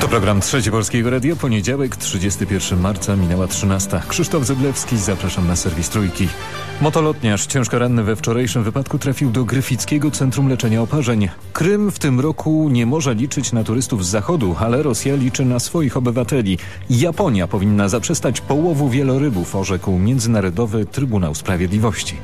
To program Trzeci Polskiego Radio. Poniedziałek, 31 marca, minęła 13. Krzysztof Zyblewski, zapraszam na serwis Trójki. Motolotniarz ciężko ranny we wczorajszym wypadku trafił do Gryfickiego Centrum Leczenia Oparzeń. Krym w tym roku nie może liczyć na turystów z zachodu, ale Rosja liczy na swoich obywateli. Japonia powinna zaprzestać połowu wielorybów, orzekł Międzynarodowy Trybunał Sprawiedliwości.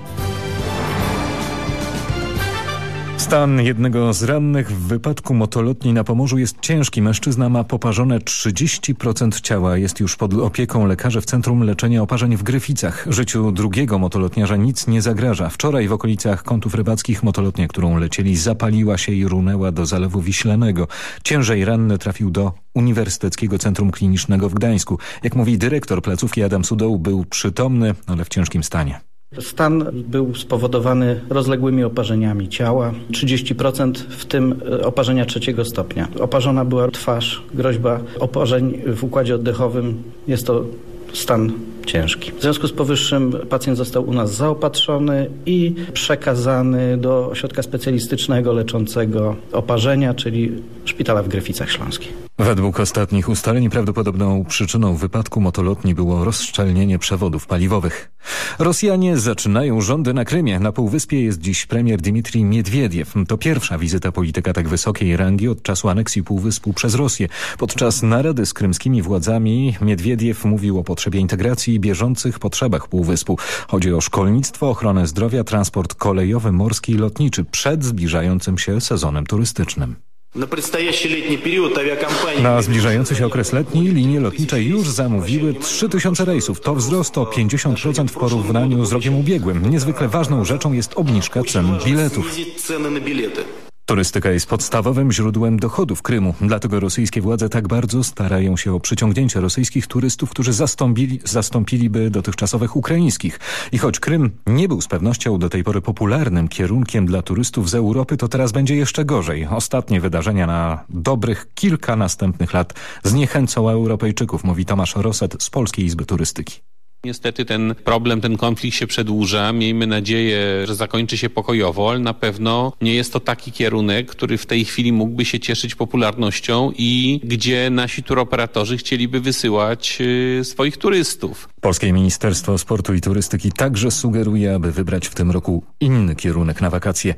Stan jednego z rannych w wypadku motolotni na Pomorzu jest ciężki. Mężczyzna ma poparzone 30% ciała. Jest już pod opieką lekarzy w Centrum Leczenia Oparzeń w Gryficach. Życiu drugiego motolotniarza nic nie zagraża. Wczoraj w okolicach kątów rybackich motolotnia, którą lecieli, zapaliła się i runęła do Zalewu Wiślanego. Ciężej ranny trafił do Uniwersyteckiego Centrum Klinicznego w Gdańsku. Jak mówi dyrektor placówki Adam Sudoł, był przytomny, ale w ciężkim stanie. Stan był spowodowany rozległymi oparzeniami ciała, 30% w tym e, oparzenia trzeciego stopnia. Oparzona była twarz, groźba oparzeń w układzie oddechowym. Jest to stan ciężki. W związku z powyższym pacjent został u nas zaopatrzony i przekazany do ośrodka specjalistycznego leczącego oparzenia, czyli szpitala w Gryficach Śląskich. Według ostatnich ustaleń prawdopodobną przyczyną wypadku motolotni było rozszczelnienie przewodów paliwowych. Rosjanie zaczynają rządy na Krymie. Na Półwyspie jest dziś premier Dmitrij Miedwiediew. To pierwsza wizyta polityka tak wysokiej rangi od czasu aneksji Półwyspu przez Rosję. Podczas narady z krymskimi władzami Miedwiediew mówił o potrzebie integracji i bieżących potrzebach Półwyspu. Chodzi o szkolnictwo, ochronę zdrowia, transport kolejowy, morski i lotniczy przed zbliżającym się sezonem turystycznym. Na zbliżający się okres letni linie lotnicze już zamówiły 3000 rejsów. To wzrost o 50% w porównaniu z rokiem ubiegłym. Niezwykle ważną rzeczą jest obniżka cen biletów. Turystyka jest podstawowym źródłem dochodów Krymu. Dlatego rosyjskie władze tak bardzo starają się o przyciągnięcie rosyjskich turystów, którzy zastąpili, zastąpiliby dotychczasowych ukraińskich. I choć Krym nie był z pewnością do tej pory popularnym kierunkiem dla turystów z Europy, to teraz będzie jeszcze gorzej. Ostatnie wydarzenia na dobrych kilka następnych lat zniechęcą Europejczyków, mówi Tomasz Roset z Polskiej Izby Turystyki. Niestety ten problem, ten konflikt się przedłuża. Miejmy nadzieję, że zakończy się pokojowo, ale na pewno nie jest to taki kierunek, który w tej chwili mógłby się cieszyć popularnością i gdzie nasi turoperatorzy chcieliby wysyłać y, swoich turystów. Polskie Ministerstwo Sportu i Turystyki także sugeruje, aby wybrać w tym roku inny kierunek na wakacje.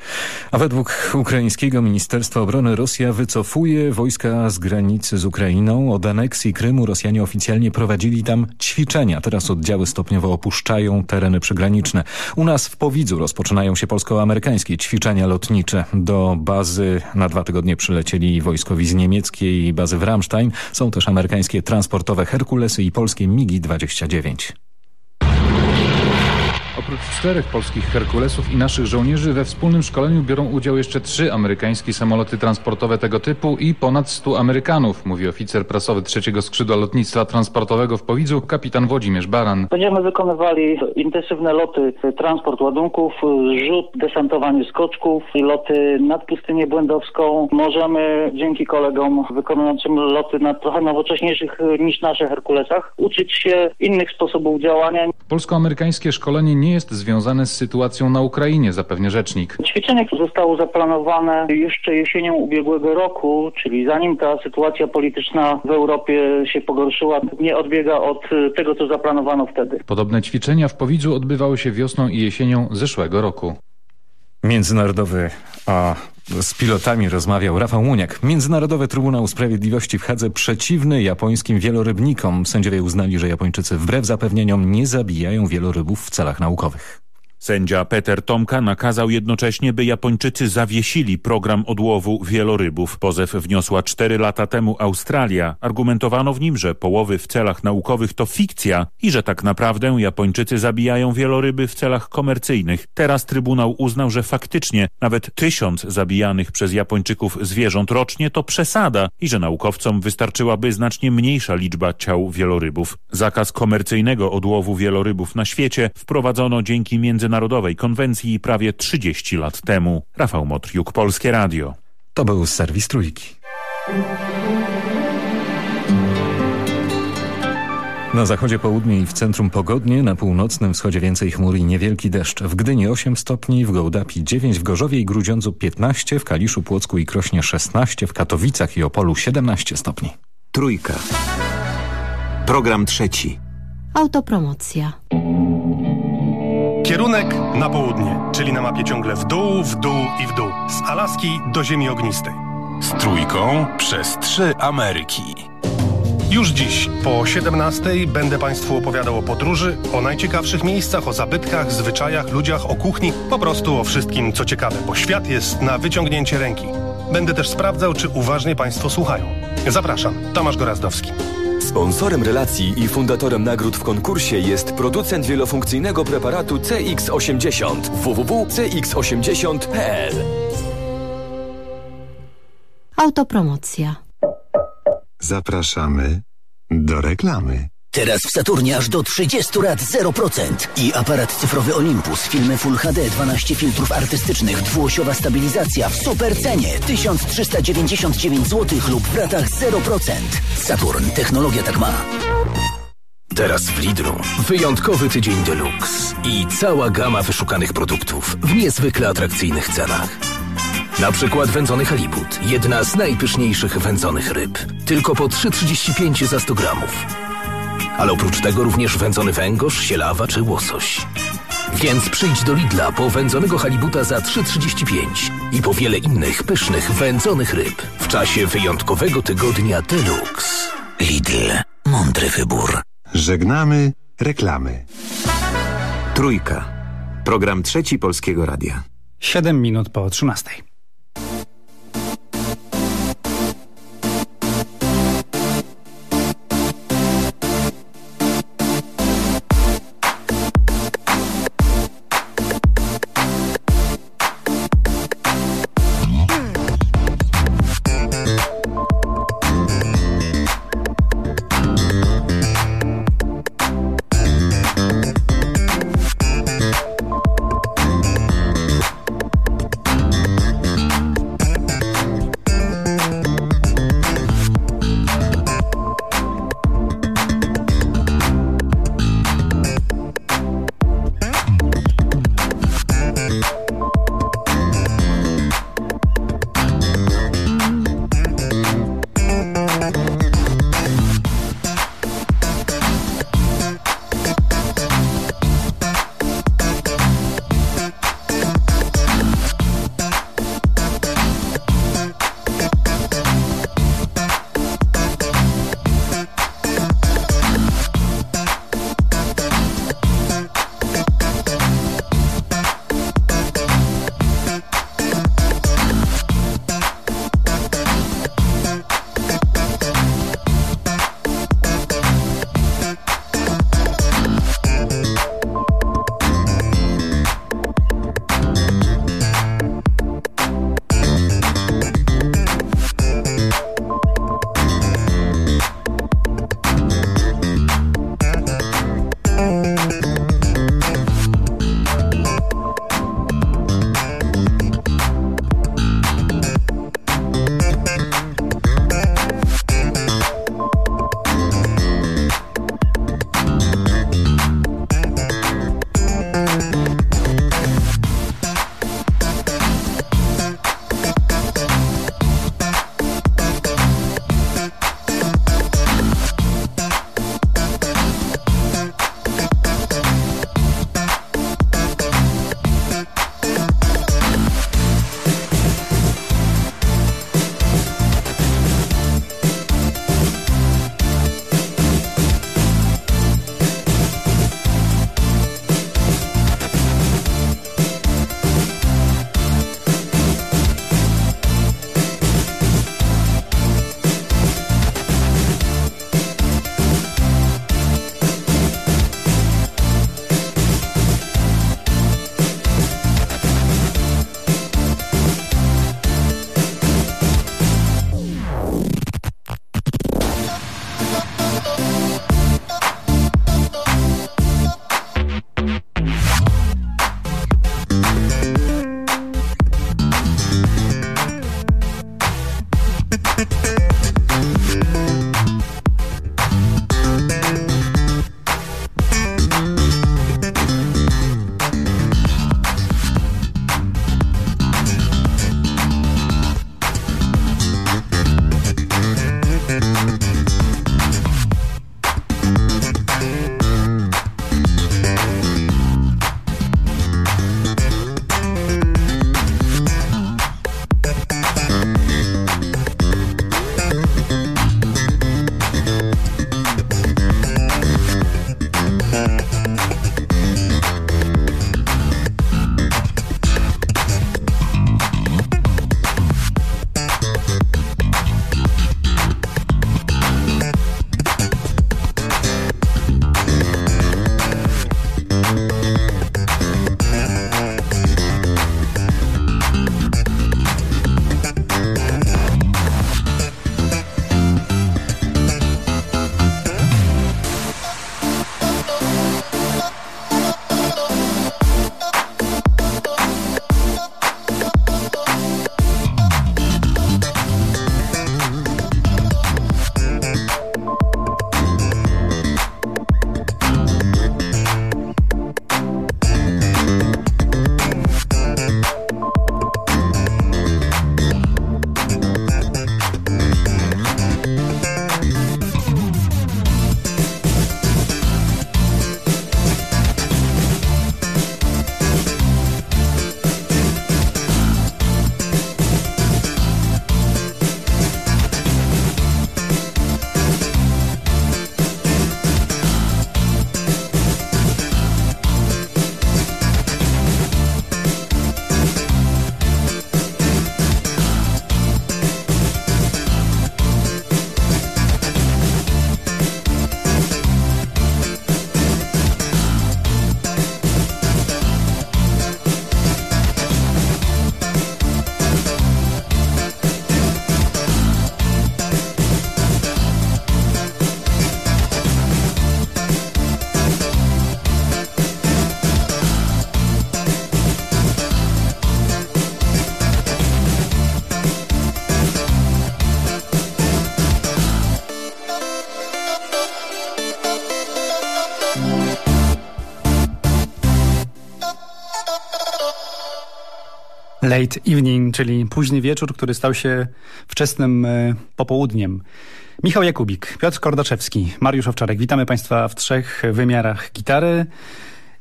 A według ukraińskiego Ministerstwa Obrony Rosja wycofuje wojska z granicy z Ukrainą. Od aneksji Krymu Rosjanie oficjalnie prowadzili tam ćwiczenia. Teraz oddziały stopniowo opuszczają tereny przygraniczne. U nas w Powidzu rozpoczynają się polsko-amerykańskie ćwiczenia lotnicze. Do bazy na dwa tygodnie przylecieli wojskowi z niemieckiej bazy w Ramstein. Są też amerykańskie transportowe Herkulesy i polskie MiGi-29. 5. Oprócz czterech polskich Herkulesów i naszych żołnierzy we wspólnym szkoleniu biorą udział jeszcze trzy amerykańskie samoloty transportowe tego typu i ponad 100 Amerykanów, mówi oficer prasowy trzeciego skrzydła lotnictwa transportowego w Powidzu, kapitan Włodzimierz Baran. Będziemy wykonywali intensywne loty, transport ładunków, rzut, desantowanie skoczków, loty nad pustynię błędowską. Możemy dzięki kolegom wykonującym loty na trochę nowocześniejszych niż nasze Herkulesach uczyć się innych sposobów działania. Polsko-amerykańskie szkolenie nie jest związane z sytuacją na Ukrainie, zapewnia rzecznik. Ćwiczenie zostało zaplanowane jeszcze jesienią ubiegłego roku, czyli zanim ta sytuacja polityczna w Europie się pogorszyła, nie odbiega od tego, co zaplanowano wtedy. Podobne ćwiczenia w Powidzu odbywały się wiosną i jesienią zeszłego roku. Międzynarodowy, a z pilotami rozmawiał Rafał Muniak. Międzynarodowy Trybunał Sprawiedliwości w Hadze przeciwny japońskim wielorybnikom. Sędziowie uznali, że Japończycy wbrew zapewnieniom nie zabijają wielorybów w celach naukowych. Sędzia Peter Tomka nakazał jednocześnie, by Japończycy zawiesili program odłowu wielorybów. Pozew wniosła cztery lata temu Australia. Argumentowano w nim, że połowy w celach naukowych to fikcja i że tak naprawdę Japończycy zabijają wieloryby w celach komercyjnych. Teraz Trybunał uznał, że faktycznie nawet tysiąc zabijanych przez Japończyków zwierząt rocznie to przesada i że naukowcom wystarczyłaby znacznie mniejsza liczba ciał wielorybów. Zakaz komercyjnego odłowu wielorybów na świecie wprowadzono dzięki między Międzynarodowej Konwencji prawie 30 lat temu. Rafał Motriuk, Polskie Radio. To był serwis Trójki. Na zachodzie południe i w centrum pogodnie, na północnym wschodzie więcej chmur i niewielki deszcz. W Gdyni 8 stopni, w Gołdapi 9, w Gorzowie i Grudziądzu 15, w Kaliszu, Płocku i Krośnie 16, w Katowicach i Opolu 17 stopni. Trójka. Program trzeci. Autopromocja. Kierunek na południe, czyli na mapie ciągle w dół, w dół i w dół. Z Alaski do Ziemi Ognistej. Z trójką przez trzy Ameryki. Już dziś po 17 będę Państwu opowiadał o podróży, o najciekawszych miejscach, o zabytkach, zwyczajach, ludziach, o kuchni, po prostu o wszystkim, co ciekawe, bo świat jest na wyciągnięcie ręki. Będę też sprawdzał, czy uważnie Państwo słuchają. Zapraszam, Tomasz Gorazdowski. Sponsorem relacji i fundatorem nagród w konkursie jest producent wielofunkcyjnego preparatu CX80 www.cx80.pl Autopromocja. Zapraszamy do reklamy. Teraz w Saturnie aż do 30 lat 0% i aparat cyfrowy Olympus, filmy Full HD, 12 filtrów artystycznych, dwuosiowa stabilizacja w super cenie 1399 zł lub w ratach 0%. Saturn, technologia tak ma. Teraz w Lidlu wyjątkowy tydzień deluxe i cała gama wyszukanych produktów w niezwykle atrakcyjnych cenach. Na przykład wędzony halibut, jedna z najpyszniejszych wędzonych ryb. Tylko po 3,35 za 100 gramów. Ale oprócz tego również wędzony węgorz, sielawa czy łosoś. Więc przyjdź do Lidla po wędzonego halibuta za 3,35 i po wiele innych pysznych wędzonych ryb w czasie wyjątkowego tygodnia Deluxe. Lidl. Mądry wybór. Żegnamy reklamy. Trójka. Program trzeci Polskiego Radia. 7 minut po 13. Late evening, czyli późny wieczór, który stał się wczesnym e, popołudniem. Michał Jakubik, Piotr Kordaczewski, Mariusz Owczarek. Witamy Państwa w trzech wymiarach gitary.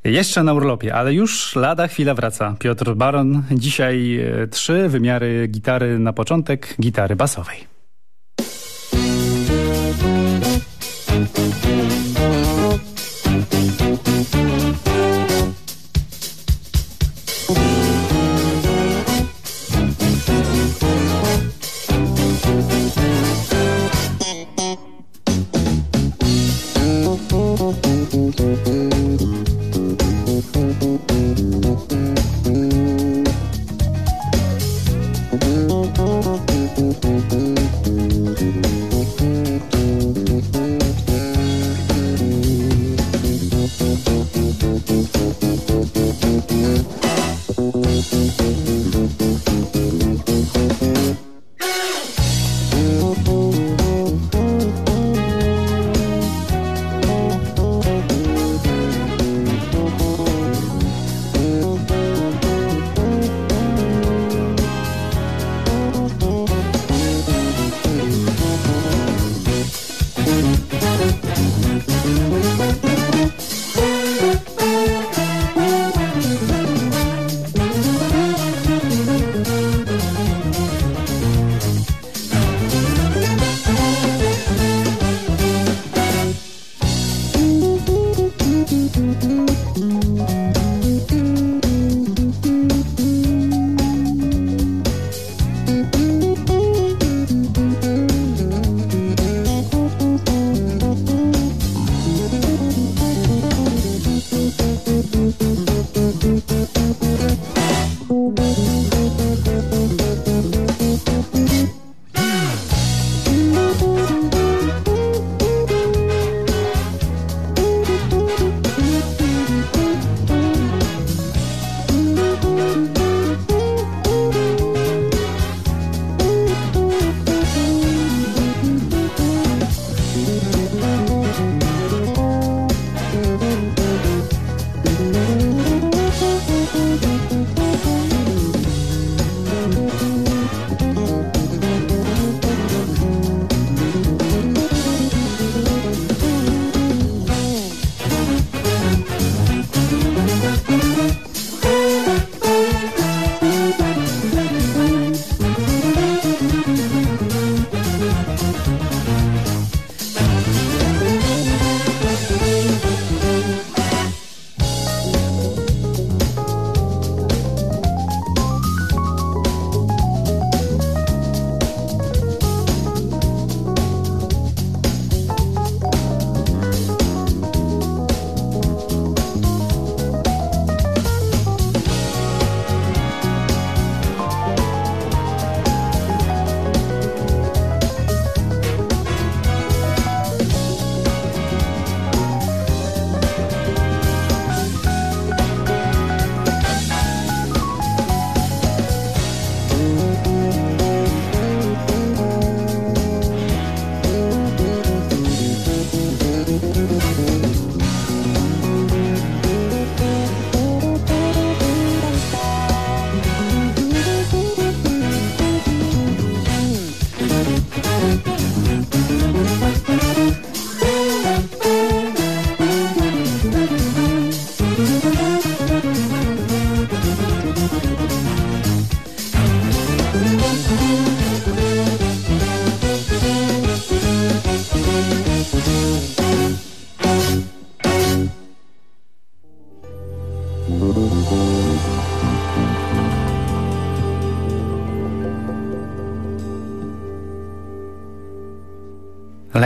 Jeszcze na urlopie, ale już lada chwila wraca. Piotr Baron. Dzisiaj e, trzy wymiary gitary na początek, gitary basowej. Mm-hmm.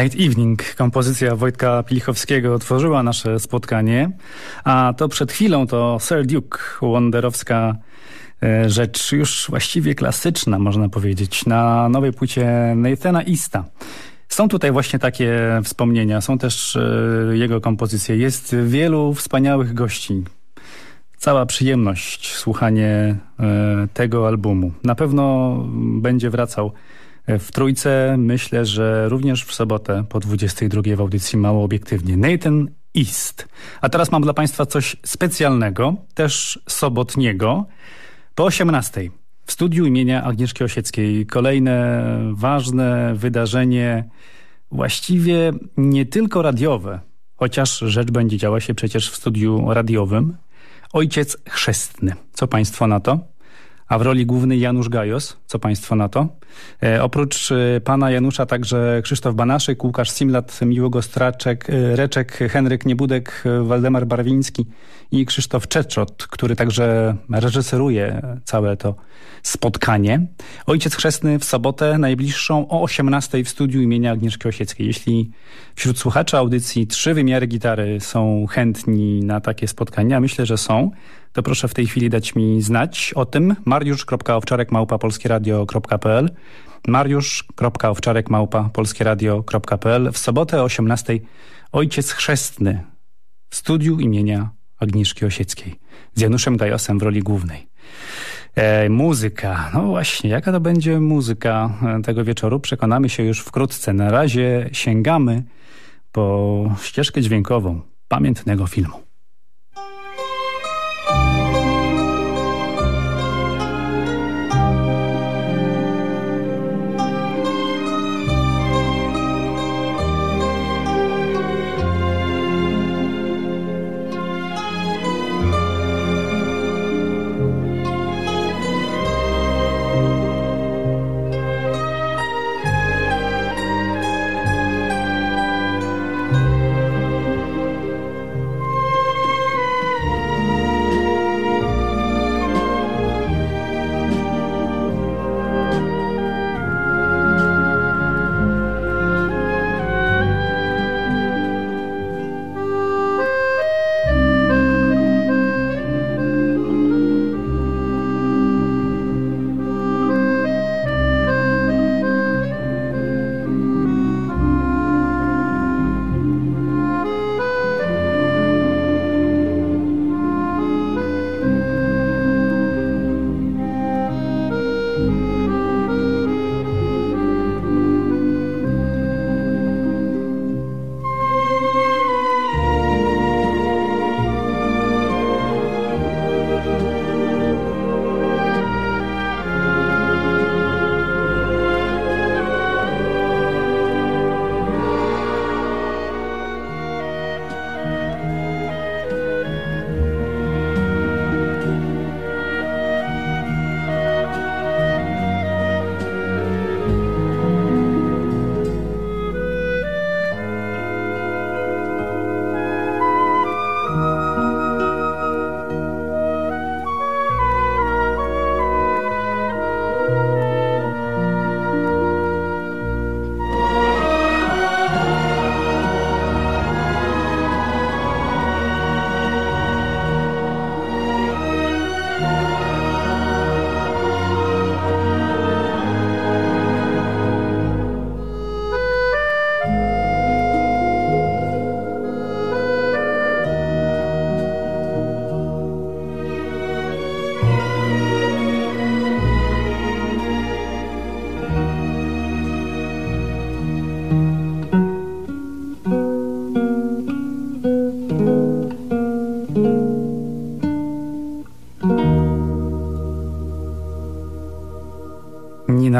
Late Evening, kompozycja Wojtka Pilichowskiego otworzyła nasze spotkanie, a to przed chwilą to Sir Duke, wonderowska e, rzecz już właściwie klasyczna, można powiedzieć, na nowej płycie Nathana Easta. Są tutaj właśnie takie wspomnienia, są też e, jego kompozycje. Jest wielu wspaniałych gości. Cała przyjemność słuchanie e, tego albumu. Na pewno będzie wracał w Trójce myślę, że również w sobotę po 22 w audycji Mało Obiektywnie. Nathan East. A teraz mam dla Państwa coś specjalnego, też sobotniego. Po 18 w studiu imienia Agnieszki Osieckiej. Kolejne ważne wydarzenie, właściwie nie tylko radiowe, chociaż rzecz będzie działa się przecież w studiu radiowym. Ojciec chrzestny. Co państwo na to? A w roli głównej Janusz Gajos. Co państwo na to? E, oprócz e, pana Janusza także Krzysztof Banaszyk, Łukasz Simlat, Miłego Straczek, e, Reczek, Henryk Niebudek, e, Waldemar Barwiński i Krzysztof Czeczot, który także reżyseruje całe to spotkanie. Ojciec Chrzestny w sobotę najbliższą o 18 w studiu imienia Agnieszki Osieckiej. Jeśli wśród słuchaczy audycji trzy wymiary gitary są chętni na takie spotkania, myślę, że są, to proszę w tej chwili dać mi znać o tym. mariusz.owczarek małpa polskieradio.pl mariusz.owczarek małpa polskieradio.pl W sobotę o 18 Ojciec Chrzestny w studiu imienia Agnieszki Osieckiej z Januszem Gajosem w roli głównej. E, muzyka. No właśnie, jaka to będzie muzyka e, tego wieczoru? Przekonamy się już wkrótce. Na razie sięgamy po ścieżkę dźwiękową pamiętnego filmu.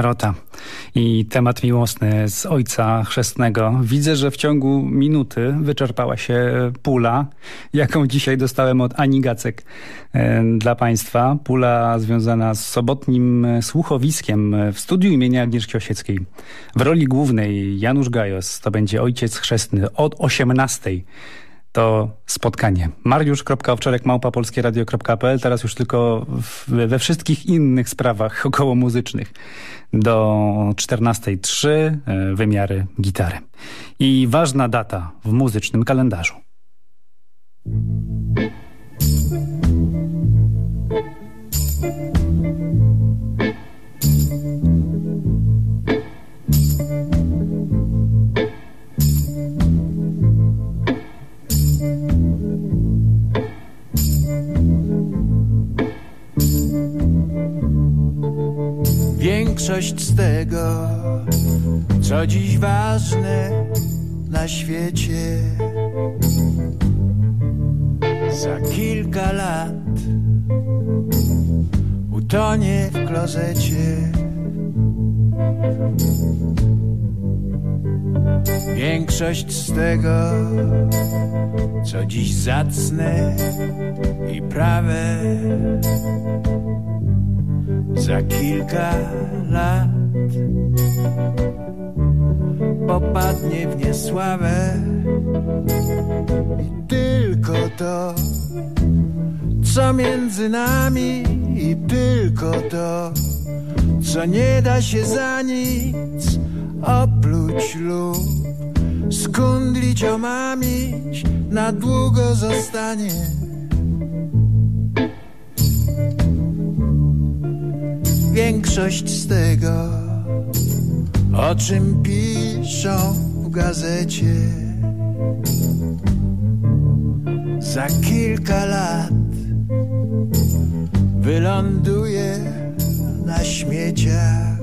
Narota i temat miłosny z ojca chrzestnego. Widzę, że w ciągu minuty wyczerpała się pula, jaką dzisiaj dostałem od Ani Gacek e, dla Państwa. Pula związana z sobotnim słuchowiskiem w studiu imienia Agnieszki Osieckiej. W roli głównej Janusz Gajos, to będzie ojciec chrzestny od 18 to spotkanie. Mariusz.owczarek małpa polskieradio.pl Teraz już tylko we wszystkich innych sprawach około muzycznych do 14.03 e, wymiary gitary. I ważna data w muzycznym kalendarzu. Większość z tego, co dziś ważne na świecie, za kilka lat tonie w klozecie. Większość z tego, co dziś zacne i prawe, za kilka lat popadnie w niesławę i tylko to, co między nami i tylko to, co nie da się za nic opluć lub skundlić, omamić, na długo zostanie. Większość z tego, o czym piszą w gazecie, za kilka lat wyląduje na śmieciach.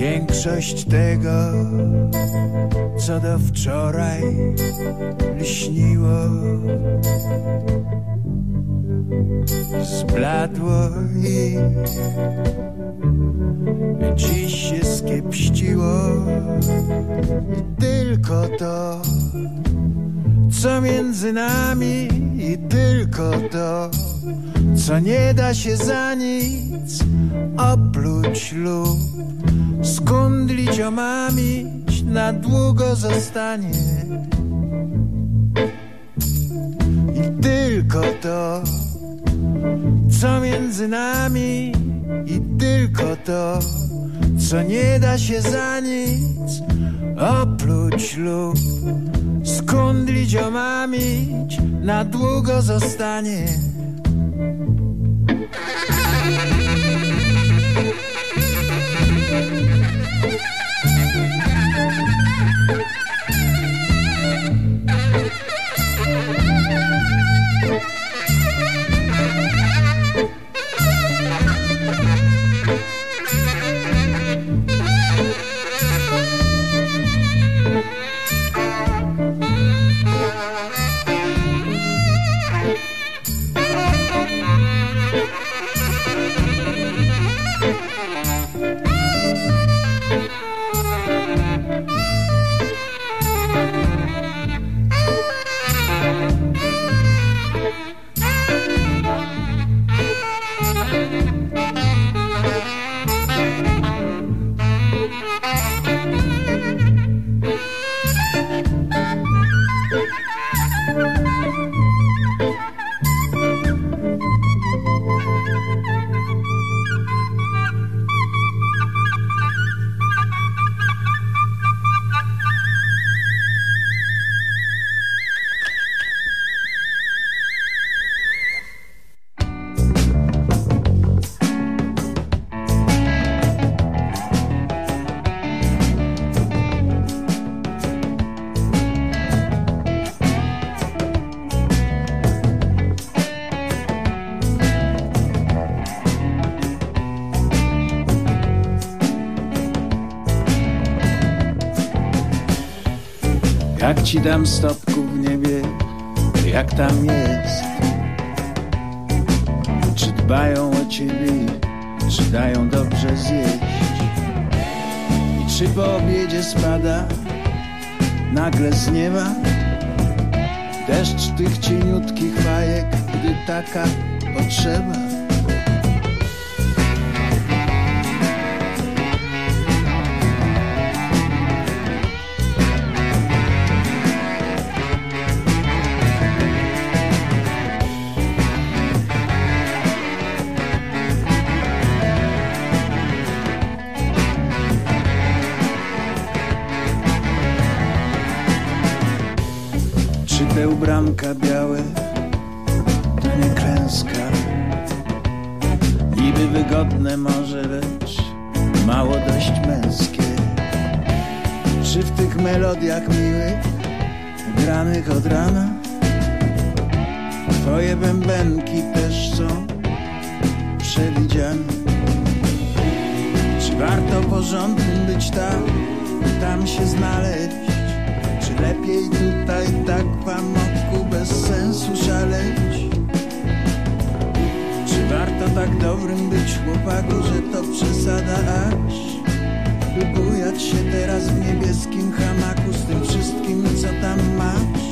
Większość tego, co do wczoraj lśniło, zbladło i dziś się skiepściło. I tylko to, co między nami, i tylko to, co nie da się za nic opluć lub skundlić, omamić, na długo zostanie. I tylko to, co między nami, i tylko to, co nie da się za nic opluć lub skundlić, omamić, na długo zostanie. Ci dam stopku w niebie, jak tam jest? Czy dbają o ciebie, czy dają dobrze zjeść? I czy po obiedzie spada nagle z nieba deszcz tych cieniutkich fajek, gdy taka potrzeba? Ubranka białe to nie klęska? Niby wygodne może, lecz mało dość męskie. Czy w tych melodiach miłych, granych od rana, twoje bębenki też są przewidziane? Czy warto porządnym być tam, tam się znaleźć? Czy lepiej sensu szaleć? Warto tak dobrym być chłopaku, że to przesada aż się teraz w niebieskim hamaku z tym wszystkim, co tam masz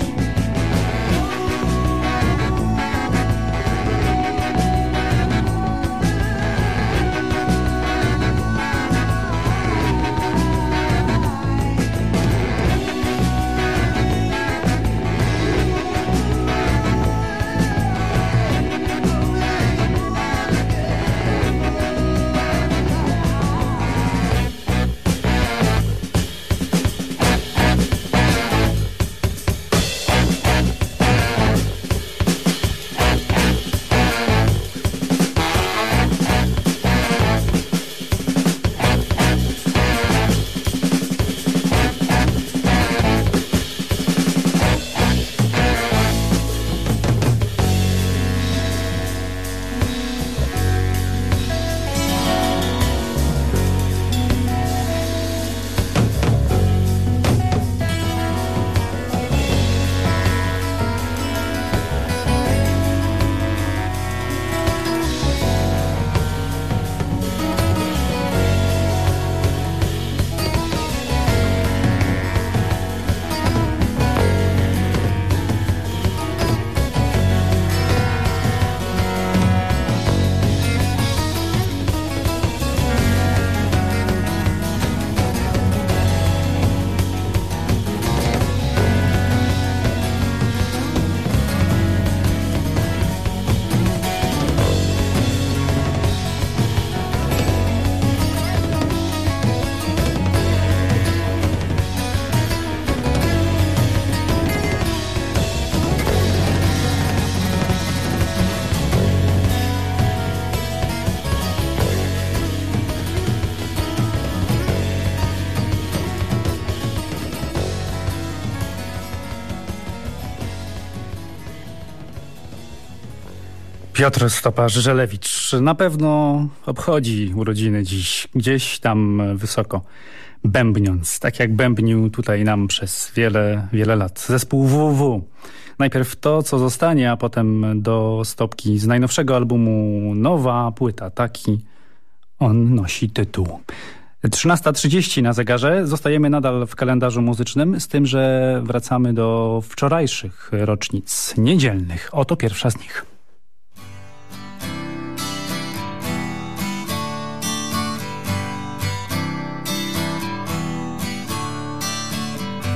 Piotr Stoparz-Żelewicz na pewno obchodzi urodziny dziś, gdzieś tam wysoko, bębniąc, tak jak bębnił tutaj nam przez wiele, wiele lat. Zespół WW. Najpierw to, co zostanie, a potem do stopki z najnowszego albumu Nowa płyta, taki on nosi tytuł. 13.30 na zegarze. Zostajemy nadal w kalendarzu muzycznym, z tym, że wracamy do wczorajszych rocznic niedzielnych. Oto pierwsza z nich.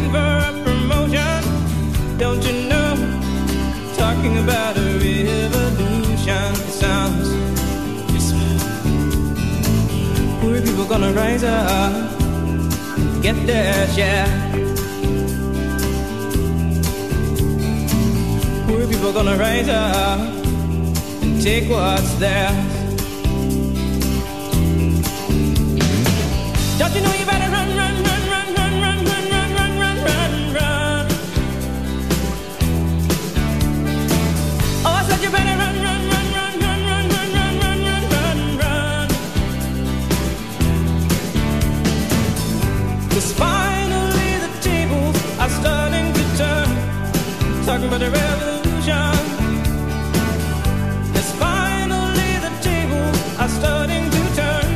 for a promotion. Don't you know? Talking about a revolution. Sounds whisper. Poor people gonna rise up, get their share. Poor people gonna rise up and take what's theirs. Don't you know you better run, run, Talking about a revolution. Yes, finally the tables are starting to turn.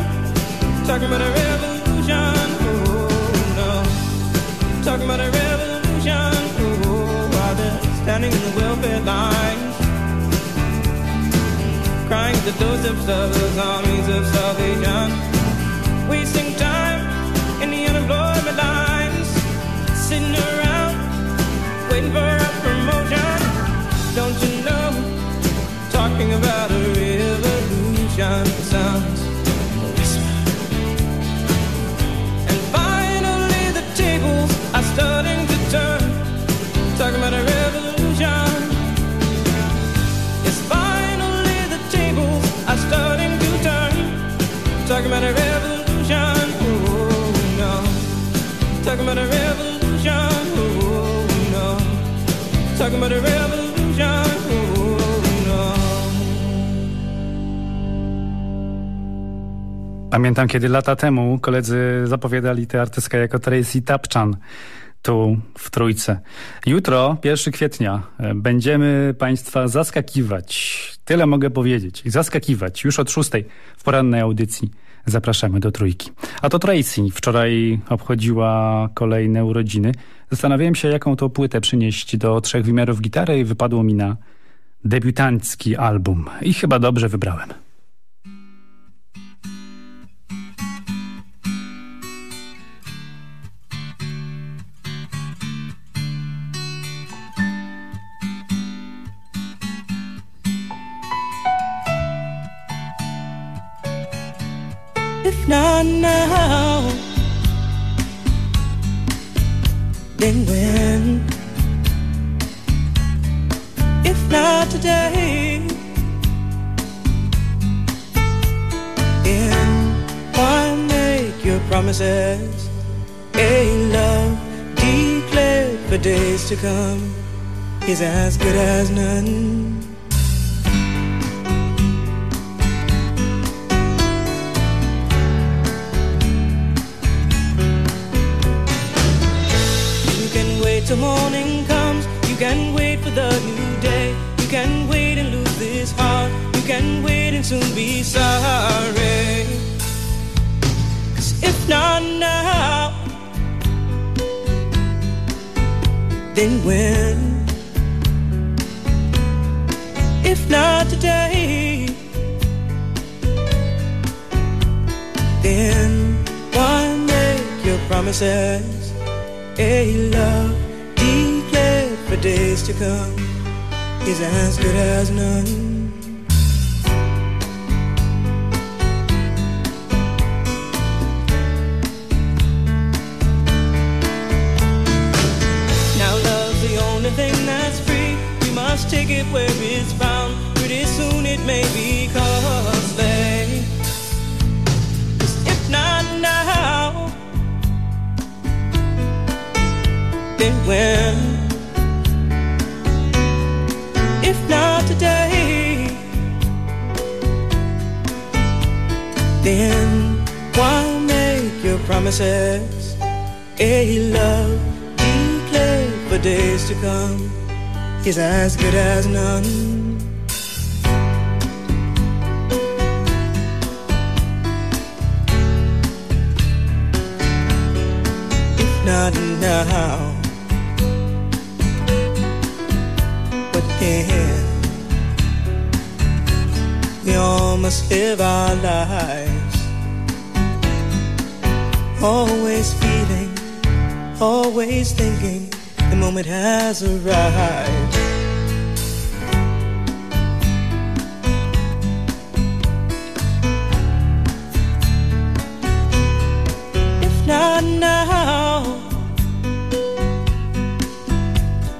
Talking about a revolution. Oh no. Talking about a revolution. Oh, while they're standing in the welfare lines. Crying at the doorsteps of those armies of salvation. Pamiętam, kiedy lata temu koledzy zapowiadali tę artystkę jako Tracy Tapchan tu w Trójce. Jutro, 1 kwietnia, e, będziemy Państwa zaskakiwać. Tyle mogę powiedzieć. Zaskakiwać już od 6 w porannej audycji. Zapraszamy do Trójki. A to Tracy wczoraj obchodziła kolejne urodziny. Zastanawiałem się, jaką to płytę przynieść do trzech wymiarów gitary i wypadło mi na debiutancki album. I chyba dobrze wybrałem. Not now, then when? If not today, then why make your promises? A love declared for days to come is as good as none. Till morning comes. You can wait for the new day. You can wait and lose this heart. You can wait and soon be sorry. Cause if not now, then when? If not today, then why make your promises? A love for days to come is as good as none. Promises? A love declared for days to come is as good as none. If not now, but then we all must live our lives Always feeling, always thinking the moment has arrived. If not now,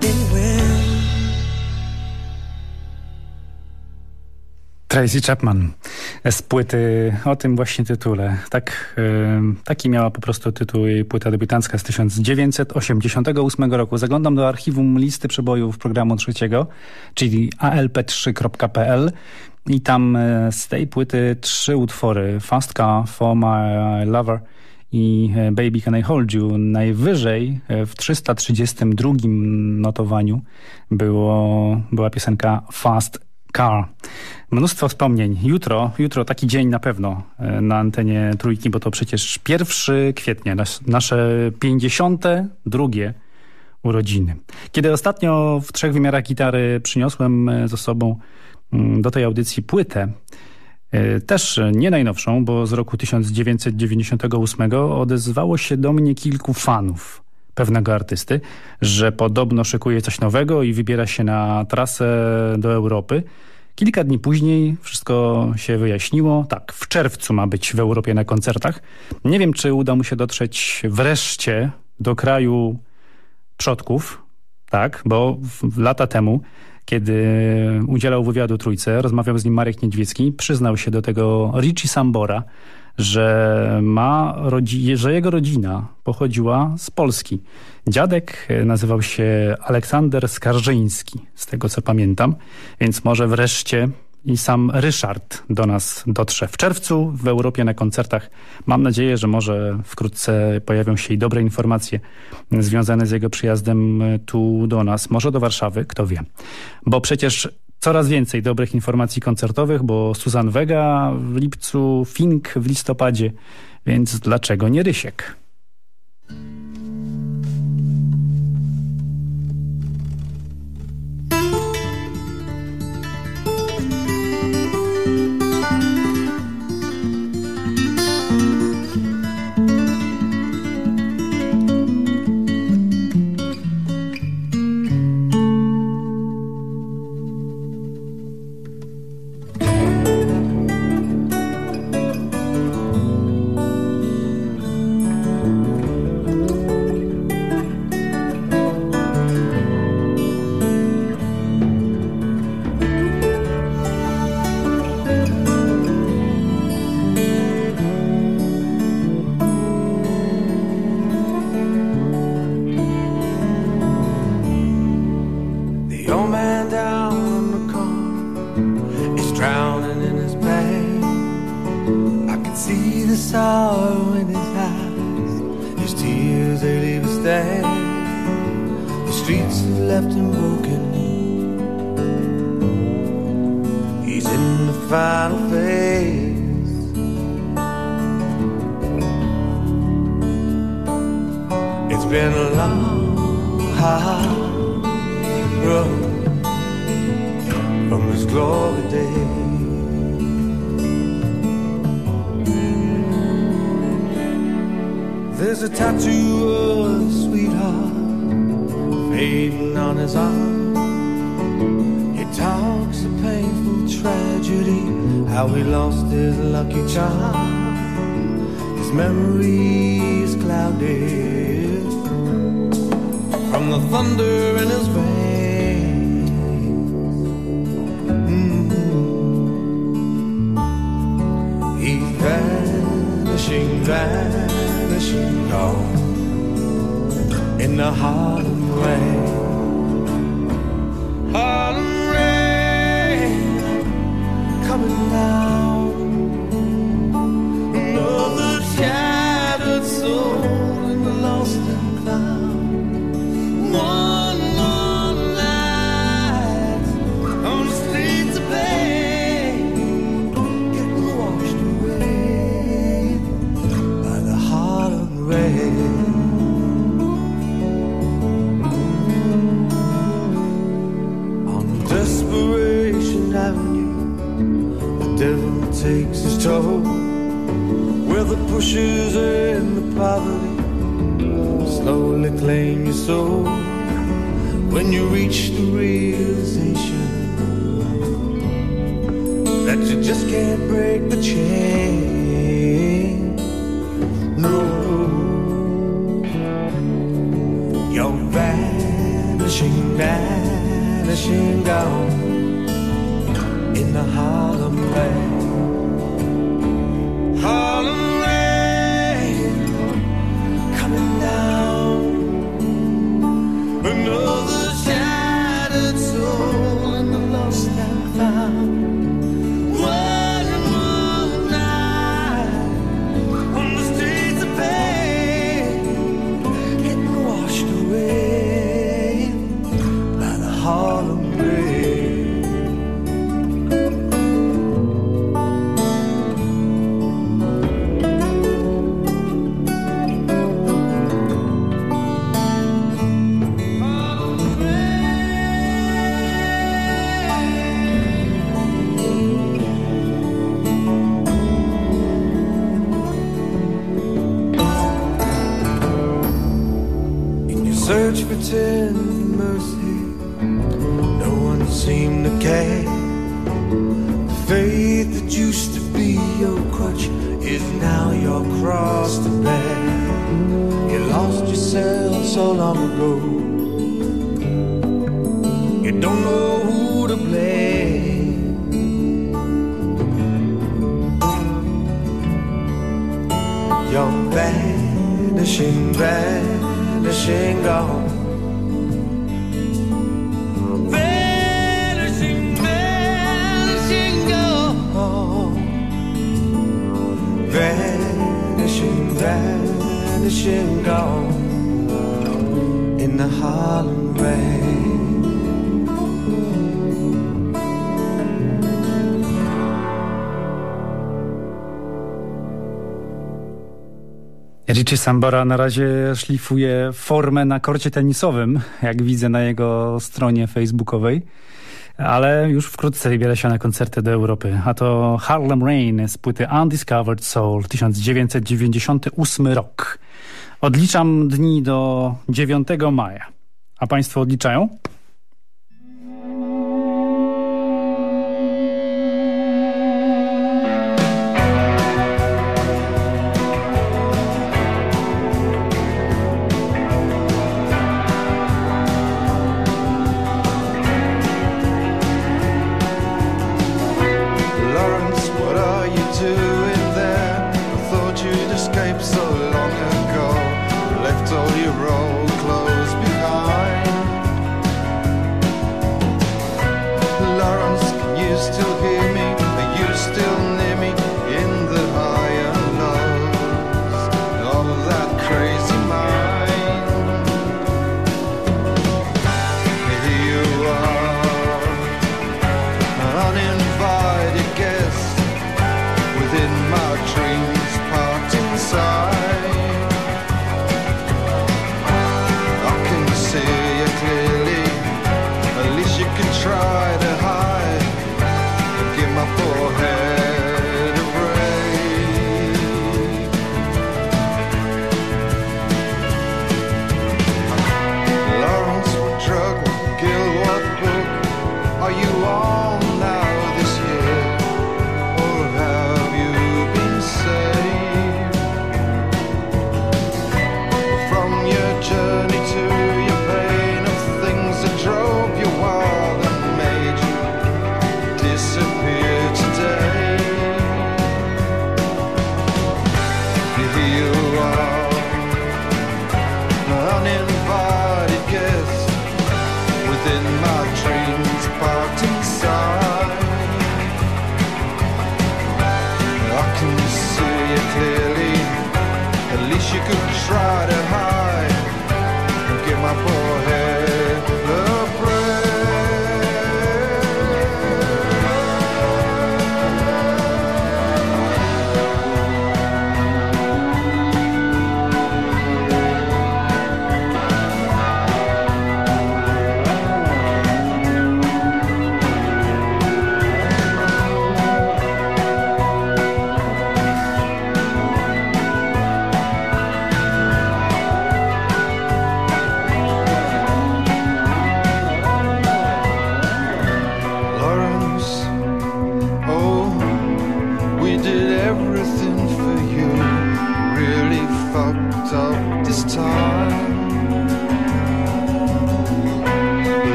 then when? Tracy Chapman. Z płyty o tym właśnie tytule. Tak, taki miała po prostu tytuł jej płyta debiutancka z 1988 roku. Zaglądam do archiwum listy przebojów programu trzeciego, czyli alp3.pl i tam e, z tej płyty trzy utwory. Fast Car, For My Lover i e, Baby Can I Hold You. Najwyżej e, w 332 notowaniu było, była piosenka Fast Car. Mnóstwo wspomnień. Jutro, jutro taki dzień na pewno e, na antenie Trójki, bo to przecież 1 kwietnia, nasze 52 urodziny. Kiedy ostatnio w trzech wymiarach gitary przyniosłem e, ze sobą mm, do tej audycji płytę, e, też nie najnowszą, bo z roku 1998 odezwało się do mnie kilku fanów pewnego artysty, że podobno szykuje coś nowego i wybiera się na trasę do Europy. Kilka dni później wszystko się wyjaśniło. Tak, w czerwcu ma być w Europie na koncertach. Nie wiem, czy uda mu się dotrzeć wreszcie do kraju przodków, tak, bo lata temu, kiedy udzielał wywiadu Trójce, rozmawiał z nim Marek Niedźwiecki, przyznał się do tego Richie Sambora, że, ma że jego rodzina pochodziła z Polski. Dziadek e, nazywał się Aleksander Skarżyński, z tego co pamiętam, więc może wreszcie i sam Ryszard do nas dotrze. W czerwcu w Europie na koncertach mam nadzieję, że może wkrótce pojawią się i dobre informacje związane z jego przyjazdem tu do nas, może do Warszawy, kto wie. Bo przecież coraz więcej dobrych informacji koncertowych, bo Susan Vega w lipcu, Fink w listopadzie, więc dlaczego nie Rysiek? from his glory days. There's a tattoo of a sweetheart fading on his arm. He talks a painful tragedy, how he lost his lucky charm. His memory is clouded from the thunder in his veins. vanishing dawn in the Harlem rain. Harlem rain coming down. riches and the poverty slowly claim your soul when you reach the realization that you just can't break the chain. Richie Sambora na razie szlifuje formę na korcie tenisowym, jak widzę na jego stronie facebookowej. Ale już wkrótce wybiera się na koncerty do Europy. A to Harlem Rain z płyty Undiscovered Soul 1998 rok. Odliczam dni do 9 maja. A Państwo odliczają?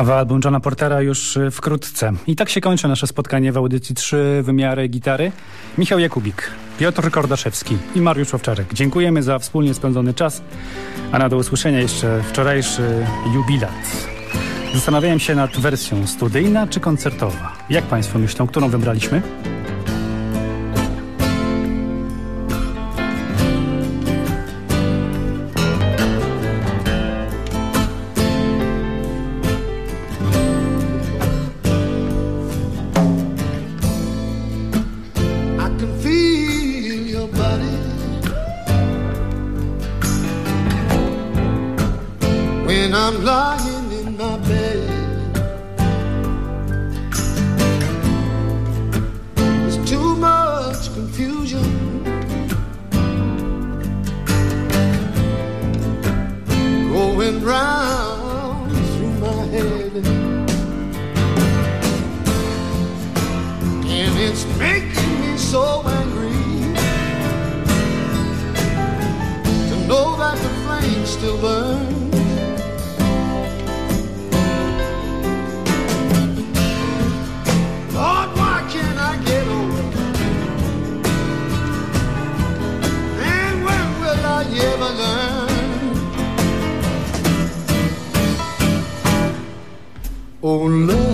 Nowy album Johna Portera już y, wkrótce. I tak się kończy nasze spotkanie w audycji Trzy Wymiary Gitary. Michał Jakubik, Piotr Kordaszewski i Mariusz Owczarek. Dziękujemy za wspólnie spędzony czas, a na do usłyszenia jeszcze wczorajszy jubilat. Zastanawiałem się nad wersją studyjna czy koncertowa. Jak Państwo myślą, którą wybraliśmy? Confusion. Going round through my head. And it's making me so angry to know that the flame still burns. Oh, love.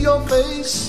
Your face.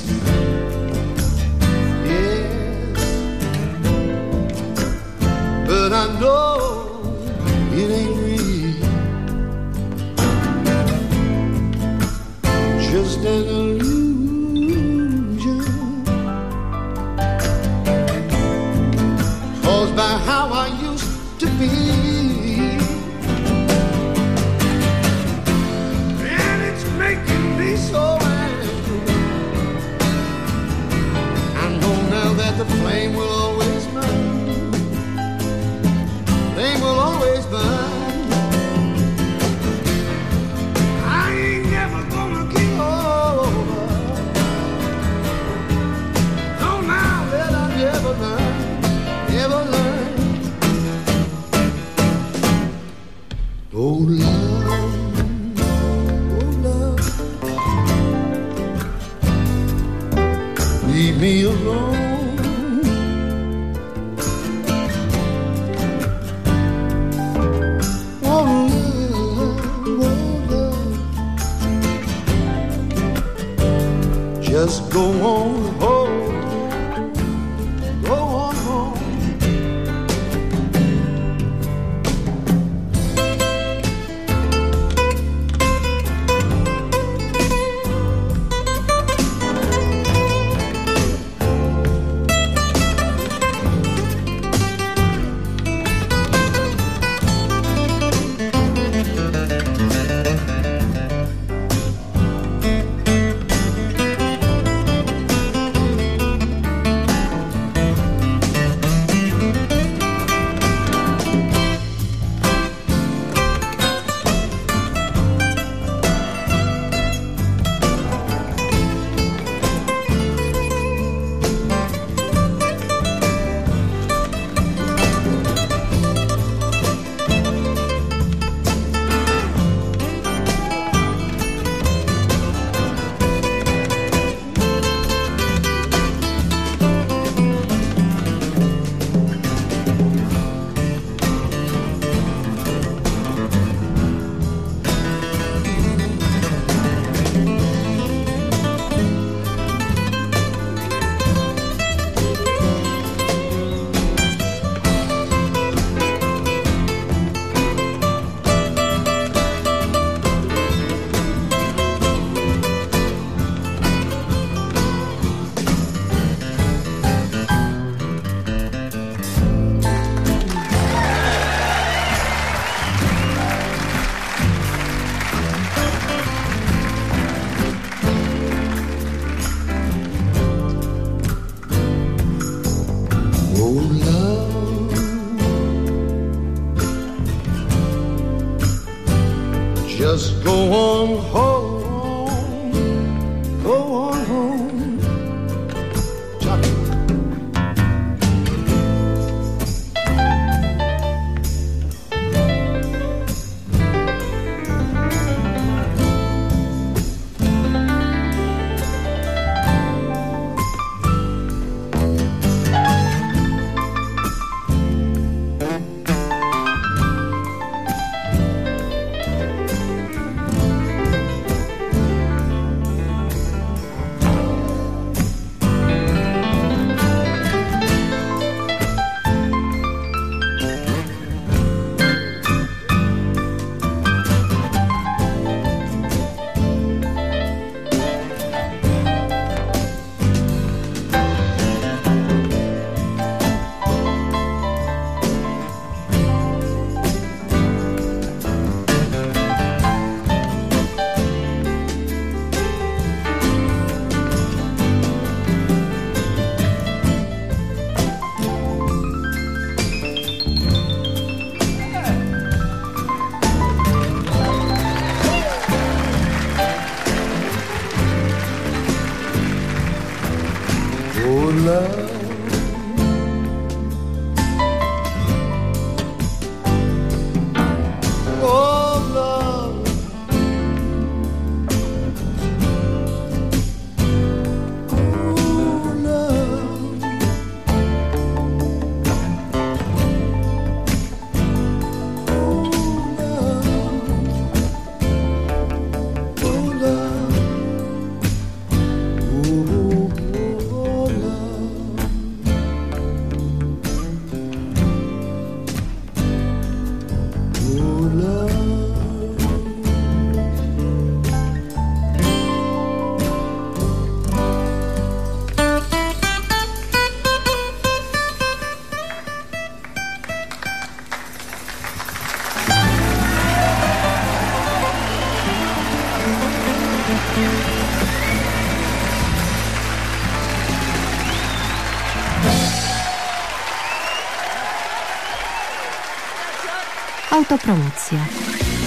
Autopromocja.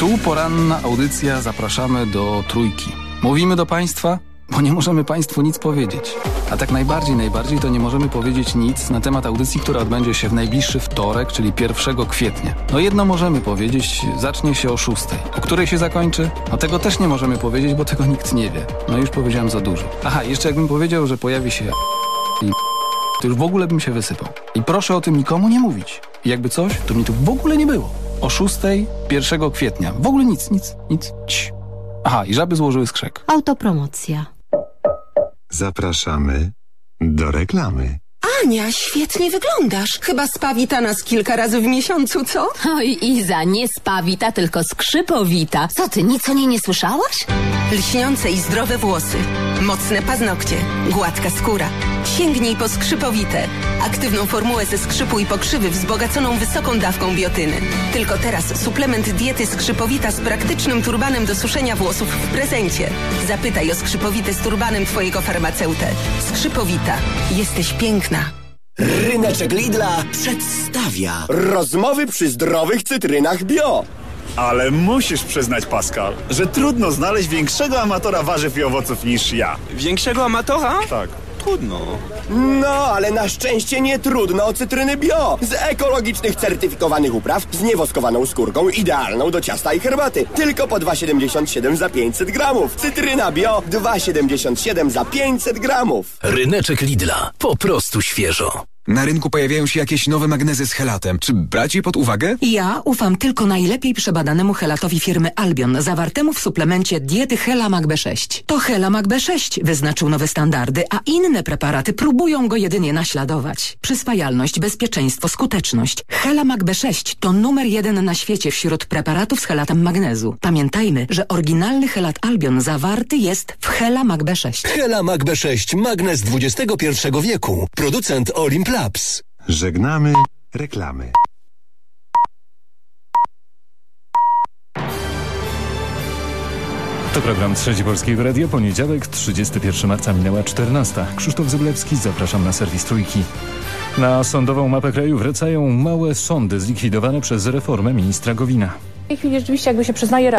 Tu poranna audycja zapraszamy do trójki. Mówimy do Państwa, bo nie możemy Państwu nic powiedzieć. A tak najbardziej, najbardziej to nie możemy powiedzieć nic na temat audycji, która odbędzie się w najbliższy wtorek, czyli 1 kwietnia. No jedno możemy powiedzieć, zacznie się o 6. O której się zakończy? No tego też nie możemy powiedzieć, bo tego nikt nie wie. No już powiedziałem za dużo. Aha, jeszcze jakbym powiedział, że pojawi się i to już w ogóle bym się wysypał. I proszę o tym nikomu nie mówić. I jakby coś, to mnie tu w ogóle nie było. O 6 1 kwietnia. W ogóle nic, nic, nic. Cii. Aha, i żaby złożyły skrzek. Autopromocja. Zapraszamy do reklamy. Ania, świetnie wyglądasz. Chyba spawita nas kilka razy w miesiącu, co? Oj, Iza, nie spawita, tylko skrzypowita. Co ty, nic o niej nie słyszałaś? Lśniące i zdrowe włosy, mocne paznokcie, gładka skóra. Sięgnij po skrzypowite. Aktywną formułę ze skrzypu i pokrzywy wzbogaconą wysoką dawką biotyny. Tylko teraz suplement diety skrzypowita z praktycznym turbanem do suszenia włosów w prezencie. Zapytaj o skrzypowite z turbanem twojego farmaceutę. Skrzypowita. Jesteś piękna. Ryneczek Lidla przedstawia rozmowy przy zdrowych cytrynach bio. Ale musisz przyznać, Pascal, że trudno znaleźć większego amatora warzyw i owoców niż ja. Większego amatora? Tak. Trudno. No, ale na szczęście nie trudno o cytryny bio. Z ekologicznych, certyfikowanych upraw, z niewoskowaną skórką, idealną do ciasta i herbaty. Tylko po 2,77 za 500 gramów. Cytryna bio 2,77 za 500 gramów. Ryneczek Lidla. Po prostu świeżo. Na rynku pojawiają się jakieś nowe magnezy z helatem. Czy brać je pod uwagę? Ja ufam tylko najlepiej przebadanemu helatowi firmy Albion, zawartemu w suplemencie diety Helamag B6. To Helamag B6 wyznaczył nowe standardy, a inne preparaty próbują go jedynie naśladować. Przyswajalność, bezpieczeństwo, skuteczność. Helamag B6 to numer jeden na świecie wśród preparatów z helatem magnezu. Pamiętajmy, że oryginalny helat Albion zawarty jest w Helamag B6. Helamag B6 Magnez XXI wieku. Producent Olimp Labs. Żegnamy reklamy. To program Trzeci Polskiego Radio, poniedziałek, 31 marca minęła 14. Krzysztof Zyblewski, zapraszam na serwis Trójki. Na sądową mapę kraju wracają małe sądy zlikwidowane przez reformę ministra Gowina. W tej chwili rzeczywiście jakby się przyznaje